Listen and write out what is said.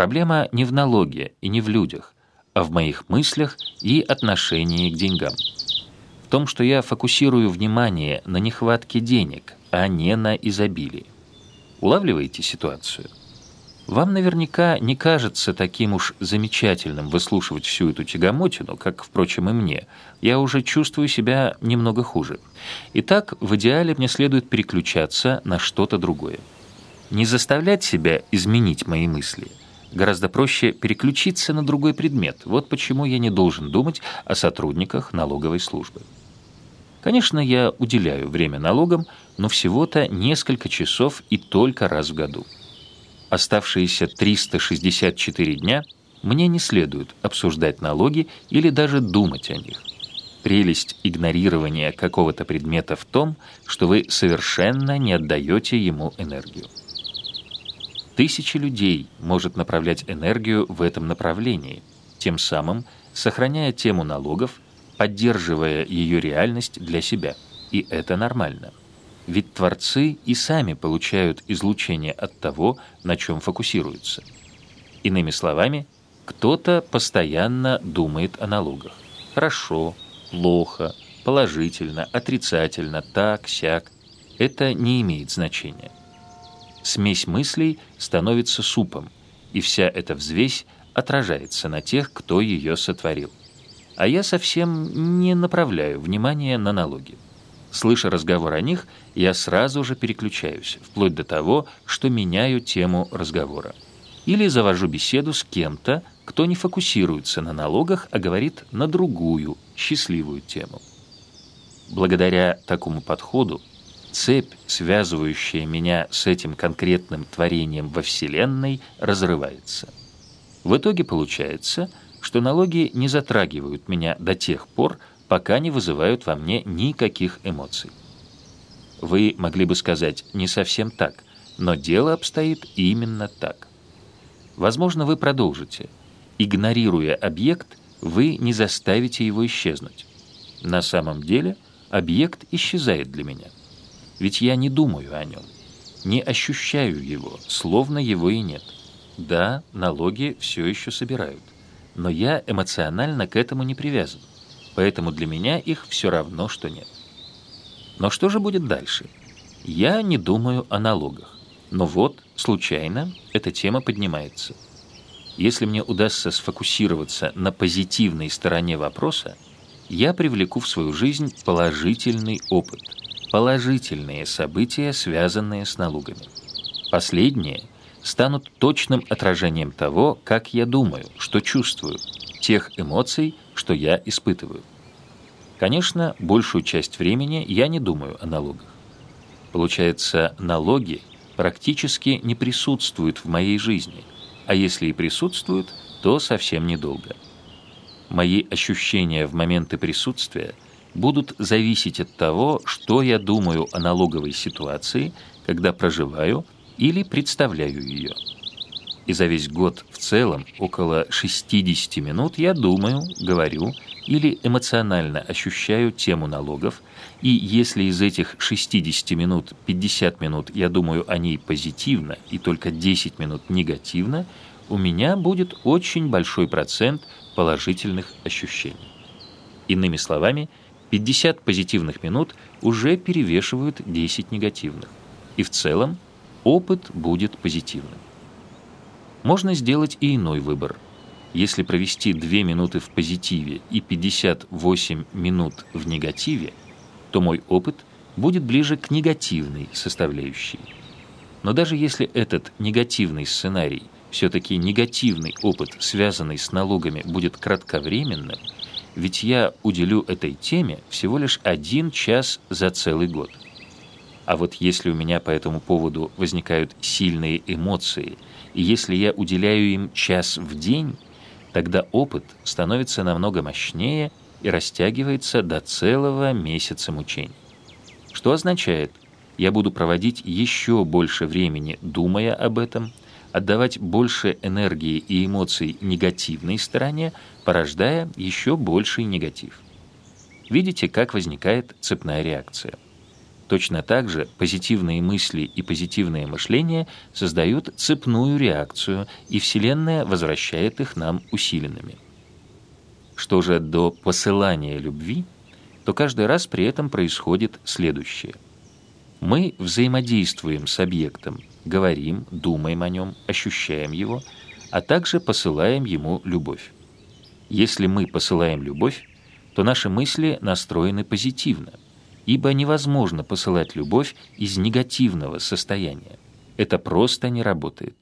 Проблема не в налоге и не в людях, а в моих мыслях и отношении к деньгам. В том, что я фокусирую внимание на нехватке денег, а не на изобилии. Улавливаете ситуацию? Вам наверняка не кажется таким уж замечательным выслушивать всю эту тягомотину, как, впрочем, и мне. Я уже чувствую себя немного хуже. Итак, в идеале мне следует переключаться на что-то другое. Не заставлять себя изменить мои мысли. Гораздо проще переключиться на другой предмет. Вот почему я не должен думать о сотрудниках налоговой службы. Конечно, я уделяю время налогам, но всего-то несколько часов и только раз в году оставшиеся 364 дня мне не следует обсуждать налоги или даже думать о них. Прелесть игнорирования какого-то предмета в том, что вы совершенно не отдаете ему энергию. Тысячи людей может направлять энергию в этом направлении, тем самым сохраняя тему налогов, поддерживая ее реальность для себя. И это нормально. Ведь творцы и сами получают излучение от того, на чем фокусируются. Иными словами, кто-то постоянно думает о налогах. Хорошо, плохо, положительно, отрицательно, так, сяк. Это не имеет значения. Смесь мыслей становится супом, и вся эта взвесь отражается на тех, кто ее сотворил. А я совсем не направляю внимание на налоги. Слыша разговор о них, я сразу же переключаюсь, вплоть до того, что меняю тему разговора. Или завожу беседу с кем-то, кто не фокусируется на налогах, а говорит на другую, счастливую тему. Благодаря такому подходу цепь, связывающая меня с этим конкретным творением во Вселенной, разрывается. В итоге получается, что налоги не затрагивают меня до тех пор, пока не вызывают во мне никаких эмоций. Вы могли бы сказать «не совсем так», но дело обстоит именно так. Возможно, вы продолжите. Игнорируя объект, вы не заставите его исчезнуть. На самом деле объект исчезает для меня. Ведь я не думаю о нем, не ощущаю его, словно его и нет. Да, налоги все еще собирают, но я эмоционально к этому не привязан поэтому для меня их все равно, что нет. Но что же будет дальше? Я не думаю о налогах. Но вот, случайно, эта тема поднимается. Если мне удастся сфокусироваться на позитивной стороне вопроса, я привлеку в свою жизнь положительный опыт, положительные события, связанные с налогами. Последние станут точным отражением того, как я думаю, что чувствую, тех эмоций, что я испытываю. Конечно, большую часть времени я не думаю о налогах. Получается, налоги практически не присутствуют в моей жизни, а если и присутствуют, то совсем недолго. Мои ощущения в моменты присутствия будут зависеть от того, что я думаю о налоговой ситуации, когда проживаю или представляю ее и за весь год в целом около 60 минут я думаю, говорю или эмоционально ощущаю тему налогов, и если из этих 60 минут 50 минут я думаю о ней позитивно и только 10 минут негативно, у меня будет очень большой процент положительных ощущений. Иными словами, 50 позитивных минут уже перевешивают 10 негативных. И в целом опыт будет позитивным. Можно сделать и иной выбор. Если провести 2 минуты в позитиве и 58 минут в негативе, то мой опыт будет ближе к негативной составляющей. Но даже если этот негативный сценарий, все-таки негативный опыт, связанный с налогами, будет кратковременным, ведь я уделю этой теме всего лишь один час за целый год. А вот если у меня по этому поводу возникают сильные эмоции – и если я уделяю им час в день, тогда опыт становится намного мощнее и растягивается до целого месяца мучений. Что означает, я буду проводить еще больше времени, думая об этом, отдавать больше энергии и эмоций негативной стороне, порождая еще больший негатив. Видите, как возникает цепная реакция. Точно так же позитивные мысли и позитивное мышление создают цепную реакцию, и Вселенная возвращает их нам усиленными. Что же до посылания любви, то каждый раз при этом происходит следующее. Мы взаимодействуем с объектом, говорим, думаем о нем, ощущаем его, а также посылаем ему любовь. Если мы посылаем любовь, то наши мысли настроены позитивно – ибо невозможно посылать любовь из негативного состояния. Это просто не работает.